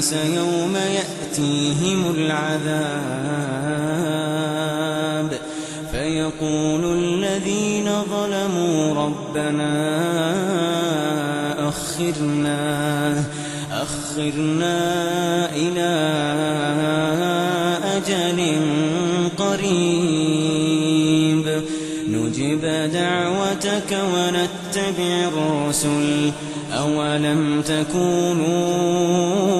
الناس يوم يأتيهم العذاب. فيقول الذين ظلموا ربنا أخرنا أخرنا إلى أجل قريب. نجب دعوتك ونتبع الرسل. أولم تكونوا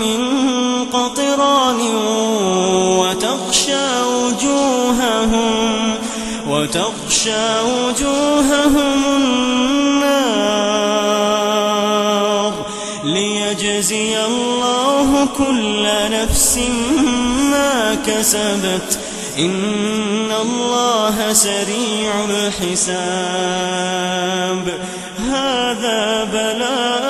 من قطران وتغشى وجوههم وتغشى وجوههم النار ليجزي الله كل نفس ما كسبت. إن الله سريع الحساب. هذا بلاغ